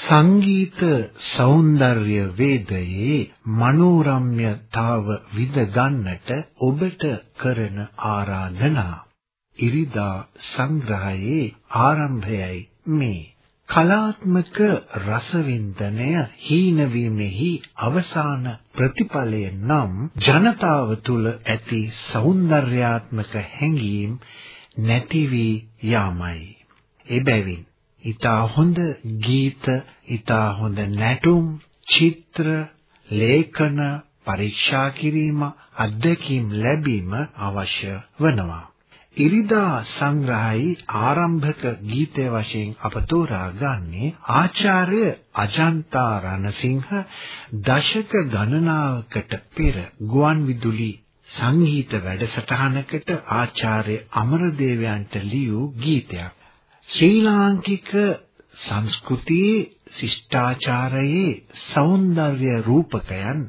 සංගීත సౌందර්ය වේදයේ මනෝරම්‍යතාව විඳ ගන්නට ඔබට කරන ආරාධනා ඉරිදා සංග්‍රහයේ ආරම්භයයි මේ කලාත්මක රසවින්දනය හීනවීමෙහි අවසාන ප්‍රතිඵලය නම් ජනතාව තුළ ඇති సౌందర్యාත්මක හැඟීම් නැති වී යාමයි. එබැවින් ඊටා හොඳ ගීත, ඊටා හොඳ නැටුම්, චිත්‍ර, ලේඛන පරීක්ෂා කිරීම, අත්දැකීම් ලැබීම අවශ්‍ය වෙනවා. ඉරිදා සංග්‍රහයි ආරම්භක ගීතය වශයෙන් අප තෝරා ගන්නේ ආචාර්ය අජන්තා රණසිංහ දශක ගණනාවකට පෙර ගුවන් විදුලි සංගීත වැඩසටහනකට ආචාර්ය අමරදේවයන්ට ලියූ ගීතයක්. ශ්‍රී ලාංකික සංස්කෘතියේ ශිෂ්ටාචාරයේ సౌందර්ය රූපකයන්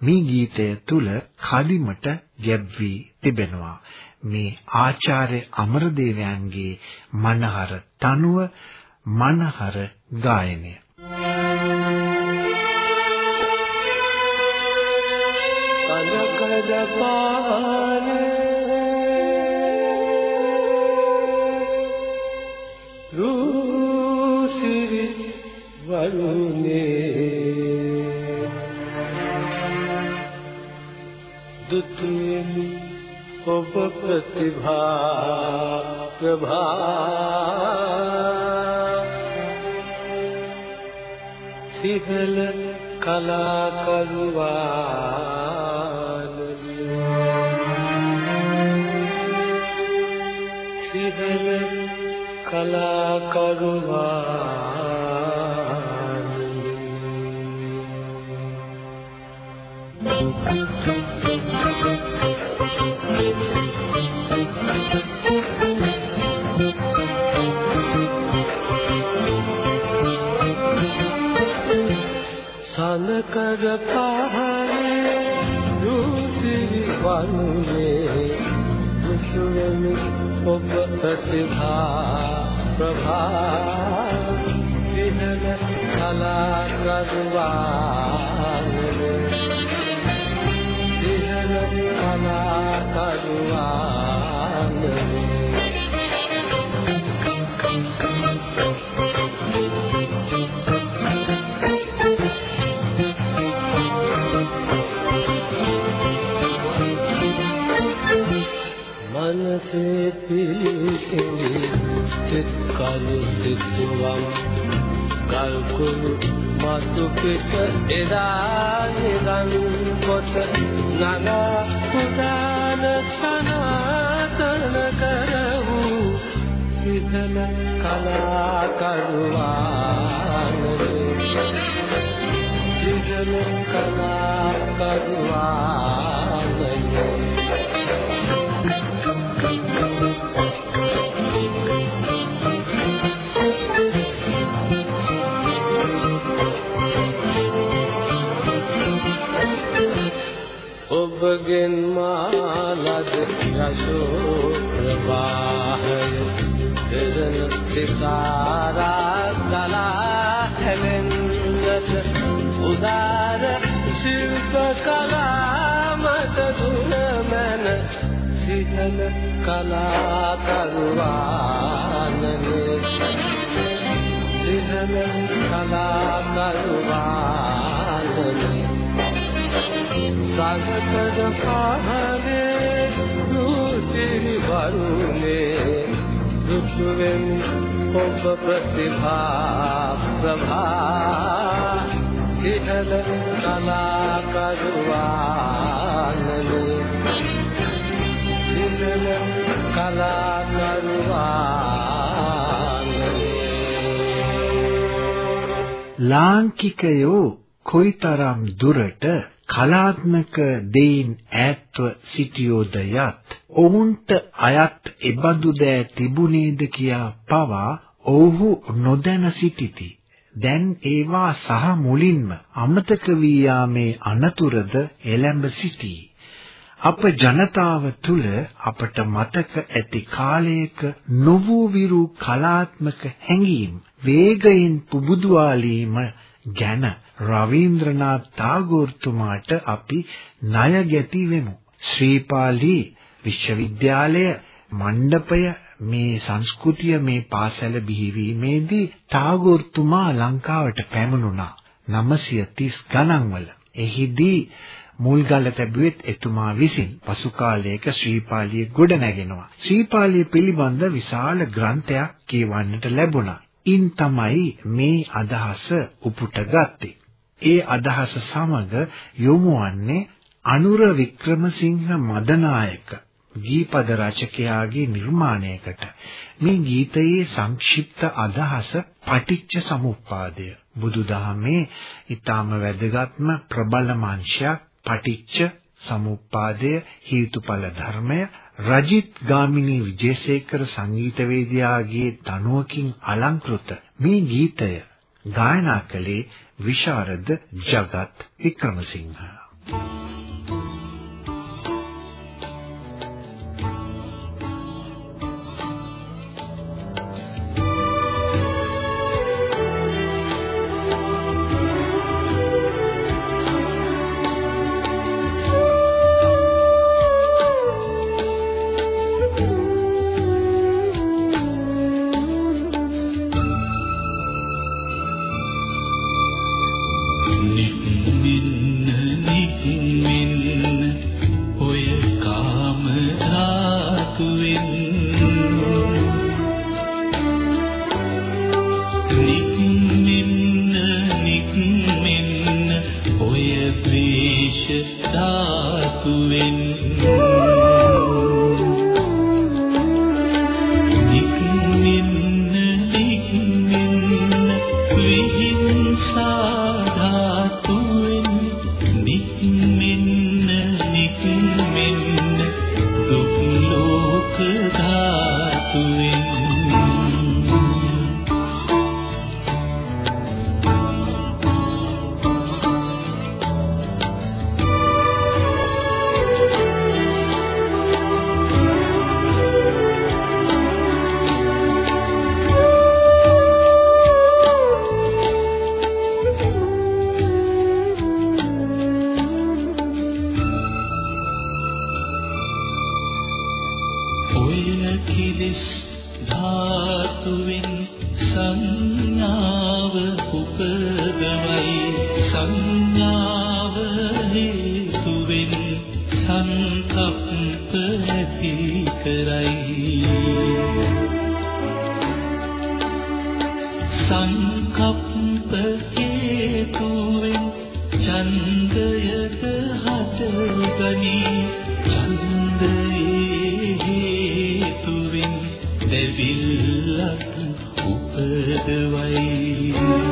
මේ ගීතය තුල කදිමට ගැබ්වී තිබෙනවා. මේ ආචාර්ය අමරදේවයන්ගේ මනහර තනුව මනහර ගායනය. කලකදපානේ රූසිරි වරුනේ. දුතුනි ඔබ ප්‍රතිභා ප්‍රභා. සිහල කලාකරුවාන සනකර පහනේ රුසිරි වනුනේ දුසුවෙමි ඔබ ප්‍රතිභා ප්‍රභා විහන කලා කරුවානේ විහන මනසේ පිළිසිඳි සිත් කලු සිතුවම් කල්කුළු මතු පිට එදා නිරන් කොට නගා පුදාන සනාතන කරවූ සිතන කලාකරුවානනේ සිතන කලාකරුවානනේ ඔබගෙන් මාලද යසෝ ප්‍රවාහය දෙරන සිතාරා දලා හැලෙන්නට උදාර සිහල කලා කරුවානනේ සිහල කලා කරුවානනේ සාගතද පහනේ දුසිරි වරුනේ. දුක්වෙන් ඔබ ප්‍රතිභා ප්‍රභා. සිහල කලා ලාංකිකයෝ කොයිතරම් දුරට කලාත්මක දෙයින් ඈත්ව සිටියෝද යත් ඔවුන්ට අයත් එබඳු දෑ තිබුණේද කියා පවා ඔව්හු නොදැන සිටිති. දැන් ඒවා සහ මුලින්ම අමතක වී යාමේ අනතුරුද එළඹ සිටී. අප ජනතාව තුල අපට මතක ඇති කාලයක නොවූ විරු කලාත්මක හැඟීම් වේගයෙන් පුබුදුවාලීම ගැන රවීන්ද්‍රනාත් tagore තුමාට අපි ණය ගැති වෙමු. ශ්‍රීපාලි විශ්වවිද්‍යාලය මණ්ඩපය මේ සංස්කෘතිය මේ පාසල බිහිවීමේදී tagore තුමා ලංකාවට පැමුණුණා 930 ගණන්වල. එහිදී මුල්ගල තැබුවෙත් එතුමා විසින් පසු කාලයක ශ්‍රීපාලිය ගොඩ නැගෙනවා. ශ්‍රීපාලිය පිළිබඳ විශාල ග්‍රන්ථයක් කියවන්නට ලැබුණා. ඉන් තමයි මේ අදහස උපුට ගත්තේ. ඒ අදහස සමග යොමු වන්නේ අනුර වික්‍රමසිංහ මදනායක ගීපද රචකයාගේ නිර්මාණයකට මේ ගීතයේ සංක්ෂිප්ත අදහස පටිච්ච සමුප්පාදය බුදුදහමේ ඊටාම වැදගත්ම ප්‍රබලම අංශයක් පටිච්ච සමුප්පාදය හේතුඵල ධර්මය රජිත් ගාමිණී විජේසේකර සංගීතවේදියාගේ තනුවකින් අලංකృత මේ ගීතය ගායනා කළේ විශාරද ජගත් වික්‍රමසිංහ. ධාතුවෙන් You.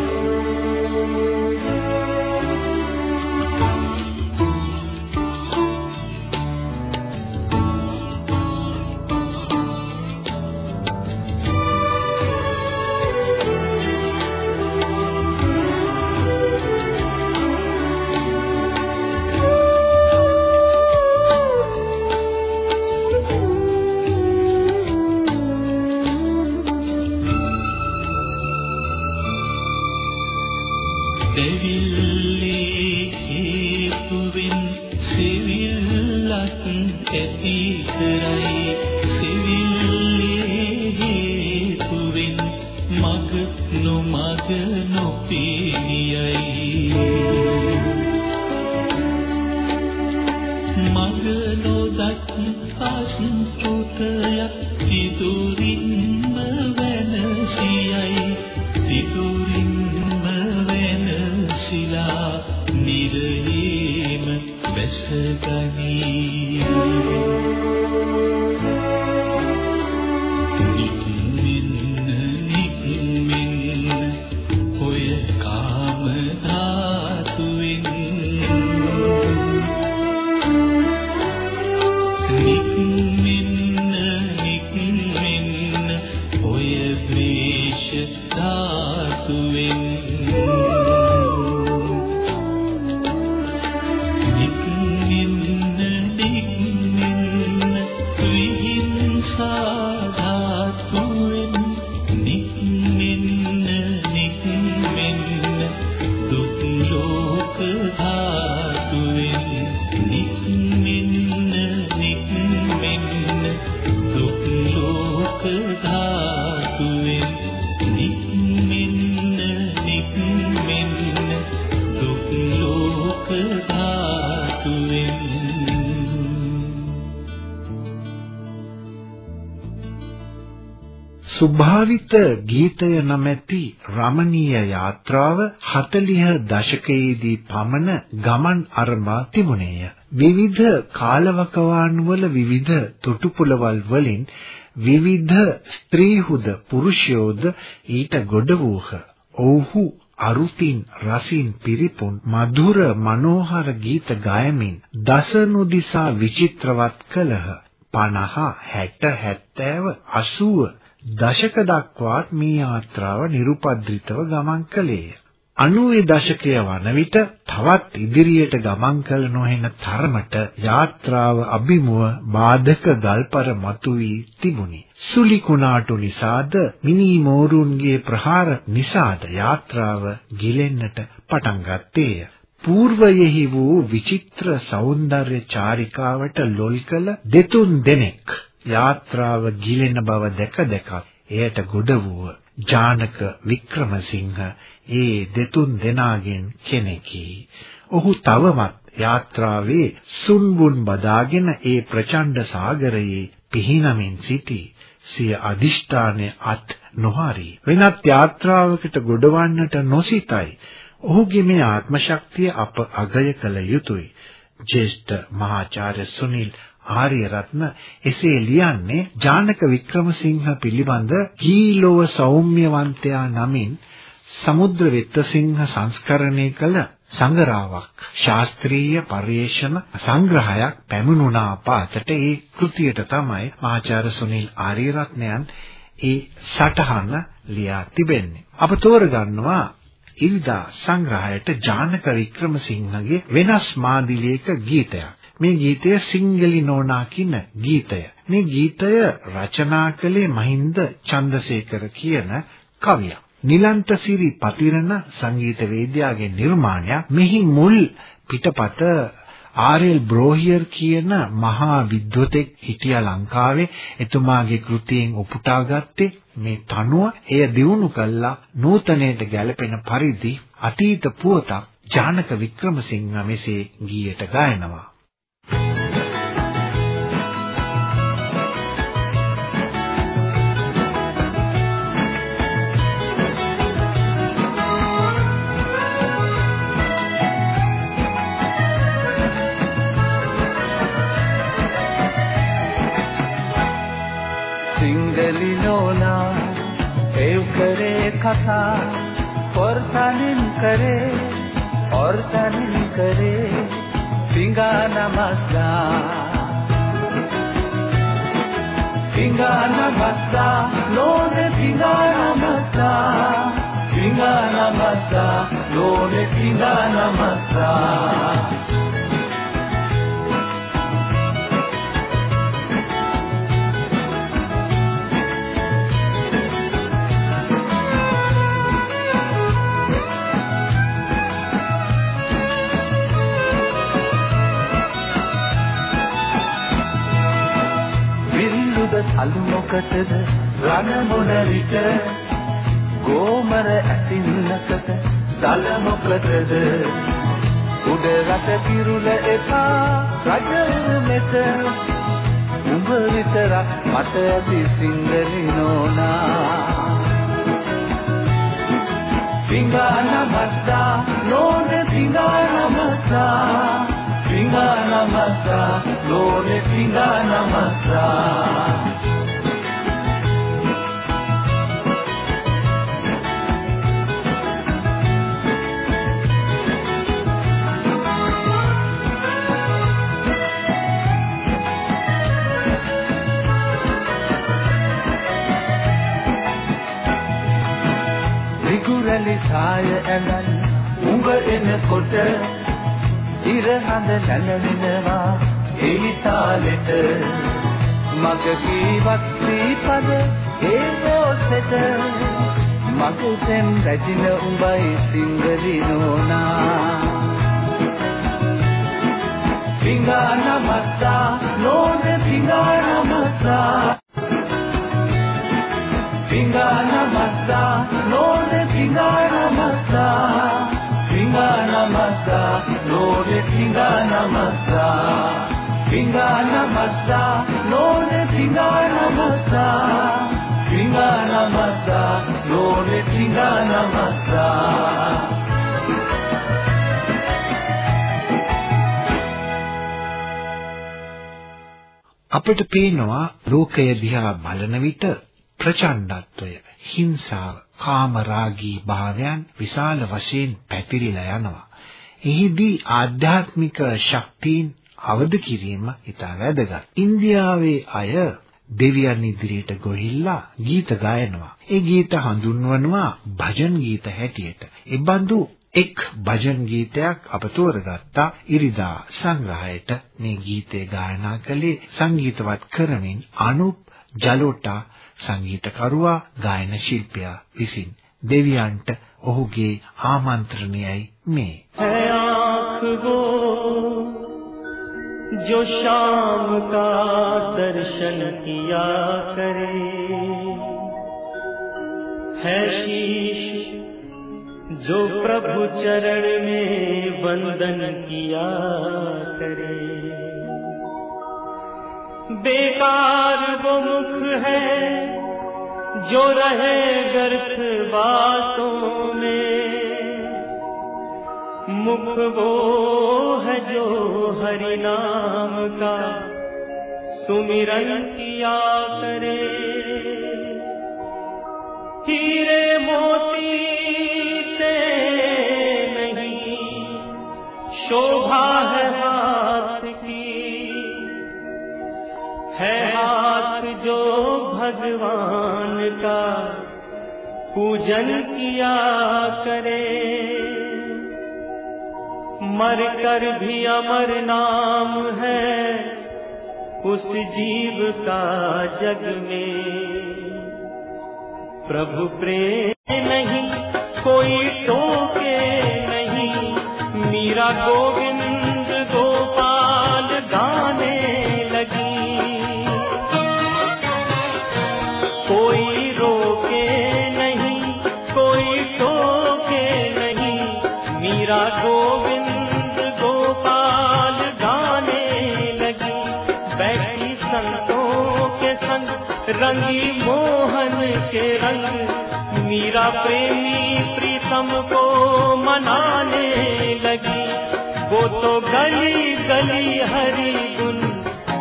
සුභාවිත ගීතය නැමැති රමණීය යාත්‍රාව 40 දශකයේදී පමණ ගමන් අරඹා තිබුණේය. විවිධ කාලවකවානුවල විවිධ තොටුපළවල් වලින් විවිධ ස්ත්‍රීහුද පුරුෂයෝද ඊට ගොඩ වූහ. ඔව්හු අරුතින් රසින් පිරිපුන් මధుර මනෝහර ගීත ගයමින් දස නොදිසා විචිත්‍රවත් කළහ 50 60 70 80 දශක දක්වාත් මේ යාත්‍රාව nirupadritaව ගමන් කළේය. 90 දශකය වන විට තවත් ඉදිරියට ගමන් කළ නොහැන තරමට යාත්‍රාව අභිමුව බාධක ගල්පර මතුවී තිබුණි. සුලි කුණාටු නිසාද මිනී මෝරුන්ගේ ප්‍රහාර නිසාද යාත්‍රාව ගිලෙන්නට පටන් ගත්තේය. పూర్වයෙහි වූ විචිත්‍ර సౌందర్య චාරිකාවට ලොල් කළ දෙතුන් දෙනෙක් යාත්‍රාව ගිලෙන බව දැක දැක එයට ගොඩ වූ ජානක වික්‍රමසිංහ ඒ දෙතුන් දෙනාගෙන් කෙනෙකි. ඔහු තවමත් යාත්‍රාවේ සුන්බුන් බදාගෙන ඒ ප්‍රචණ්ඩ සාගරයේ පිහිනමින් සිටි සිය අදිෂ්ඨානය අත් නොහරි. වෙනත් යාත්‍රාවකට ගොඩවන්නට නොසිතයි. ඔහුගේ මේ ආත්ම ශක්තිය අප අගය කළ යුතුය. ජේෂ්ඨ මහාචාර්ය සුනිල් ආර්යරත්න එසේ ලියන්නේ ජානක වික්‍රමසිංහ පිළිබඳ කීලෝව සෞම්‍යවන්තයා නමින් සමුද්‍ර වෙත්තසිංහ සංස්කරණය කළ සංගරාවක් ශාස්ත්‍රීය පරිේශන සංග්‍රහයක් පැමිණුණා පාතට ඒ කෘතියට තමයි ආචාර්ය සුනිල් ආරියරත්නයන් ඒ සටහන ලියා තිබෙන්නේ. අප තෝරගන්නවා ඉරිදා සංග්‍රහයට ජානක වික්‍රමසිංහගේ වෙනස් මාදිලියක ගීතයක්. මේ ගීතය සිංගලි නෝනා කියන ගීතය. මේ ගීතය රචනා කළේ මහින්ද චන්දසේකර කියන කවියා. නිලන්ත සිරි පතිරණ සංගීත වේදිකාවේ නිර්මාණයක්. මෙහි මුල් පිටපත ආර්.එල්. බ්‍රෝහියර් කියන මහා විද්වතෙක් හිටියා ලංකාවේ. එතුමාගේ කෘතියෙන් උපුටා ගත්තේ මේ තනුව එය දියුණු කළා නූතනයට ගැලපෙන පරිදි අතීත පුවතක් ජානක වික්‍රමසිංහ මෙසේ ගීයට ගායනවා ඕනා. ඒව් කරේ කතා පොර්තනින් කරේ පොර්තනින් කරේ සිංගා නමස්සා. සිංගා නමස්සා ලෝනේ සිංගා නමස්සා. සිංගා නමස්සා ලෝනේ සිංගා නමස්සා. අලු මොකටද රණ මොන විට? ගෝමර ඇතින්නකට දල මොකටද? උඩ රට පිරුල එපා රජ මෙත. උඹ විතරක් මට ඇති සිංහලි නෝනා. සිංහාන මත්තා නෝන සිංහාන මත්තා සිංහාන මත්තා නෝන කීවත් ශ්‍රීපද ඒ රෝසෙට මගුතෙන් රැජින උඹයි සිංගලි නෝනා පිංගා නමස්සා නෝන පිංගා නමස්සා පිංගා නමස්සා නෝන පිංගා නමස්සා පිංගා නමස්සා නෝන පිංගා නමස්සා පිංගා නමස්සා නෝන පිංගා නමස්සා පිංගා නමස්සා නෝන පිංගා නමස්සා අපිට පේනවා ලෝකය දිහා බලන විට ප්‍රචණ්ඩත්වය, හිංසාව, කාමරාගී භාවයන් විශාල වශයෙන් පැතිරිලා යනවා. එහිදී ආධ්‍යාත්මික ශක්තියින් අවදි කිරීම ඉතා වැදගත්. ඉන්දියාවේ අය දෙවියන් ඉදිරියට ගොහිල්ලා ගීත ගායනවා. ඒ ගීත හඳුන්වනවා භජන් ගීත හැටියට. ඒ බඳු එක් භජන් ගීතයක් අප තෝරගත්තා ඉරිදා සංග්‍රහයට මේ ගීතය ගායනා කළේ සංගීතවත් කරමින් අනුප් ජලෝටා සංගීතකරුවා ගායන ශිල්පියා විසින් දෙවියන්ට ඔහුගේ ආමන්ත්‍රණයයි මේ जो शाम का दर्शन किया है शीश जो प्रभु चरण में वंदन किया करे। बेकार मुख है जो रहे गर्थ बातों में मुख वो है जो हरि नाम का। सुमिरन किया करे हीरे मोती से नहीं, शोभा है हाथ की। है हाथ जो भगवान का। पूजन किया करे मर कर भी अमर नाम है, उस जीव का जग में प्रभु प्रेम नहीं, कोई बैठी संतों के संग, रंगी मोहन के रंग। मीरा प्रेमी प्रीतम को मनाने लगी। वो तो गली गली हरी गुन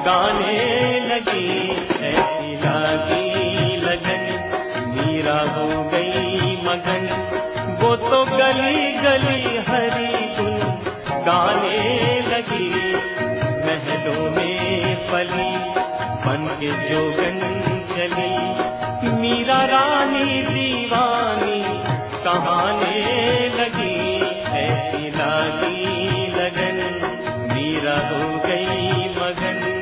गाने लगी। ऐसी लागी लगन, मीरा हो गई मगन। वो तो गली गली हरी गुन गाने लगी। महलों में पली बन के जोगन चली। मीरा रानी दीवानी कहाने लगी, ऐसी लागी लगन। मीरा हो गई मगन।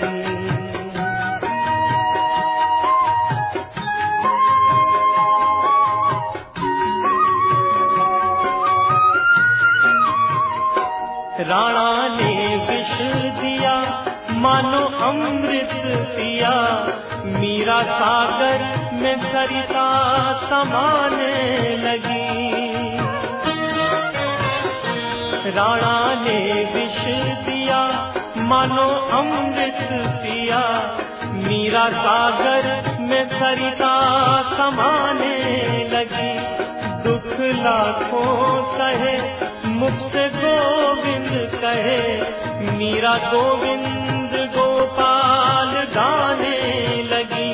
राणा ने विष दिया मानो अमृत पिया। मीरा सागर में सरिता समाने लगी। राणा ने विष दिया मानो अमृत पिया। मीरा सागर में सरिता समाने लगी। दुख लाखों सहे मुख से गोविंद कहे, मीरा गोविंद गोपाल गाने लगी।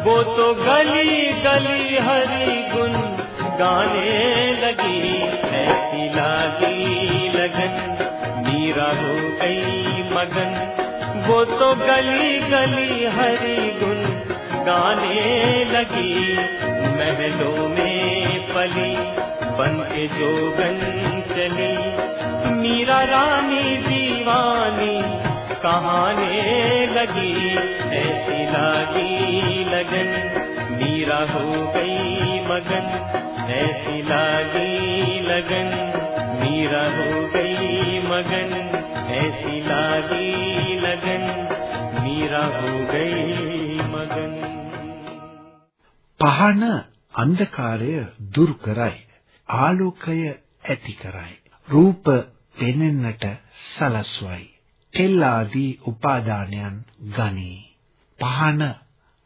वो तो गली गली हरि गुन गाने लगी। ऐसी लागी लगन, मीरा हो गई मगन। वो तो गली गली हरि गुन गाने लगी। महलों में पली बन के जोगन चली मीरा रानी दीवानी कहाने लगी ऐसी लागी लगन मीरा हो गई मगन ऐसी लागी लगन मीरा हो गई मगन ऐसी लागी लगन मीरा हो गई मगन පහන අන්ධකාරය දුරු කරයි ආලෝකය ඇති කරයි රූප පෙනෙන්නට සලස්වයි තෙල් ආදී උපාදානයන් ගනී පහන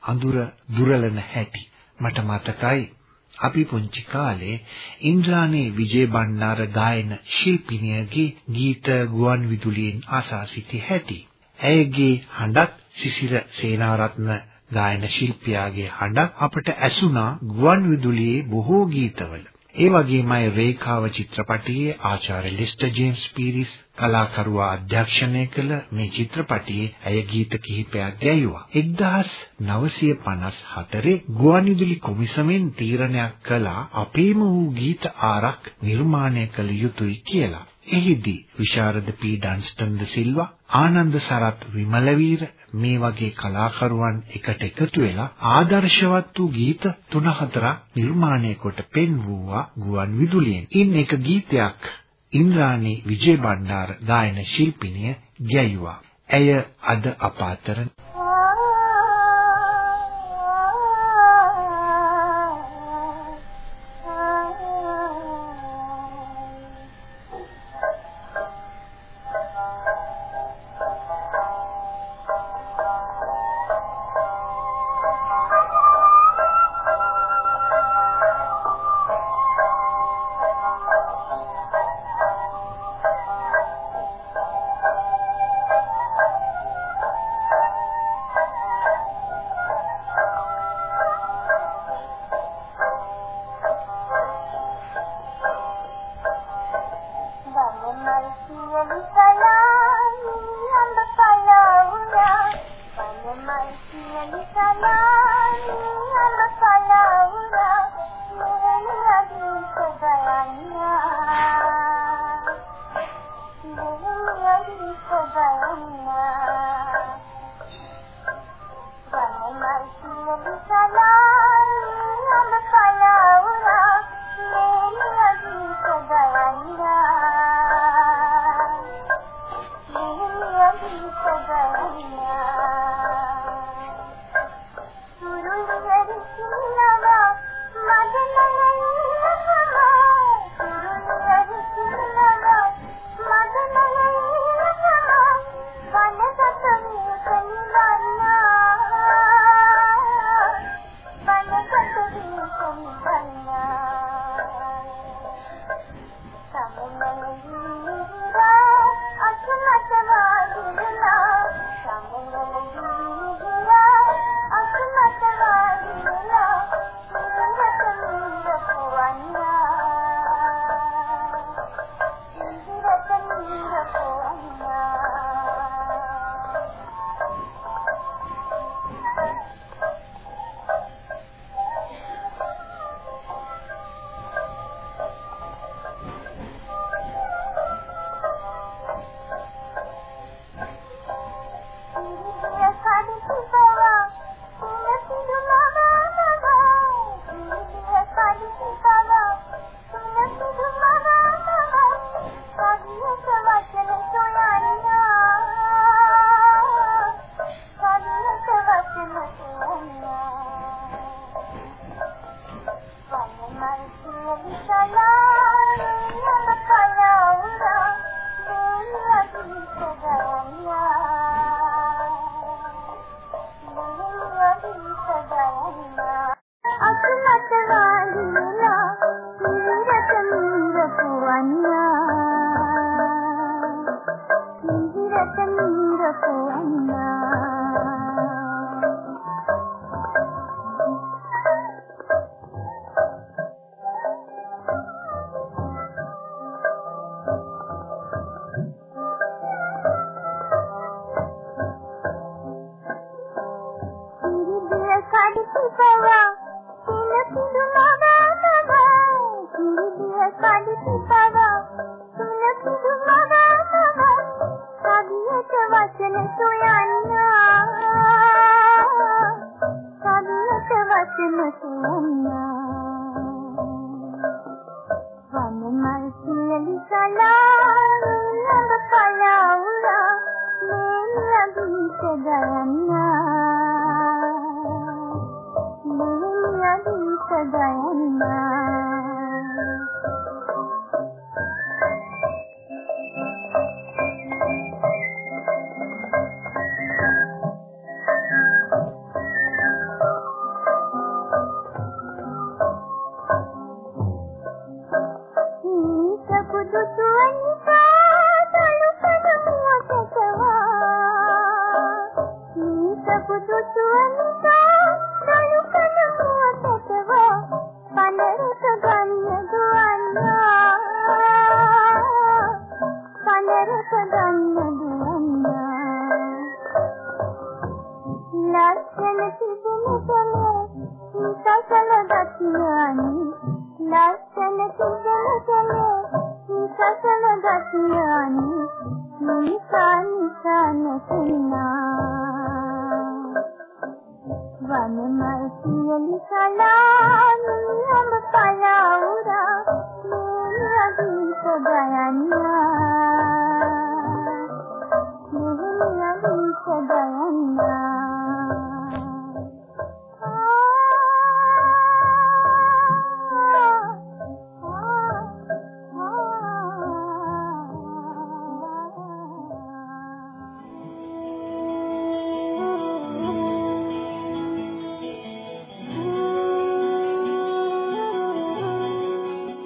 අඳුර දුරලන හැටි මට මතකයි අපි පුංචි කාලේ ඉන්ද්‍රාණී විජේබණ්ඩාර ගායන ශිල්පිනියගේ ගීත ගුවන් විදුලියෙන් අසා සිටි හැටි. ඇයගේ හඬත් සිසිර සේනාරත්න ගායන ශිල්පියාගේ හඬ අපට ඇසුණා ගුවන් විදුලියේ බොහෝ ගීතවල. ඒ වගේමයි රේඛාව චිත්‍රපටයේ ආචාර්ය ලිස්ටර් ජේම්ස් පීරිස් කලාකරුවා අධ්‍යක්ෂණය කළ මේ චිත්‍රපටයේ ඇය ගීත කිහිපයක් ගැයුවා. 1954 ගුවන්විදුලි කොමිසමෙන් තීරණයක් කළා අපේම වූ ගීත ආරක් නිර්මාණය කළ යුතුයි කියලා. එහිදී විශාරද පී ඩන්ස්ටන් ද සිල්වා ආනන්ද සරත් විමලවීර මේ වගේ කලාකරුවන් එකට එකතු වෙලා ආදර්ශවත් වූ ගීත 3-4ක් නිර්මාණය කොට පෙන්වුවා ගුවන් විදුලියෙන්. ඉන් එක ගීතයක් ඉන්ද්‍රාණී විජේබණ්ඩාර ගායන ශිල්පිනිය ගැයුවා. ඇය අද අප Mercy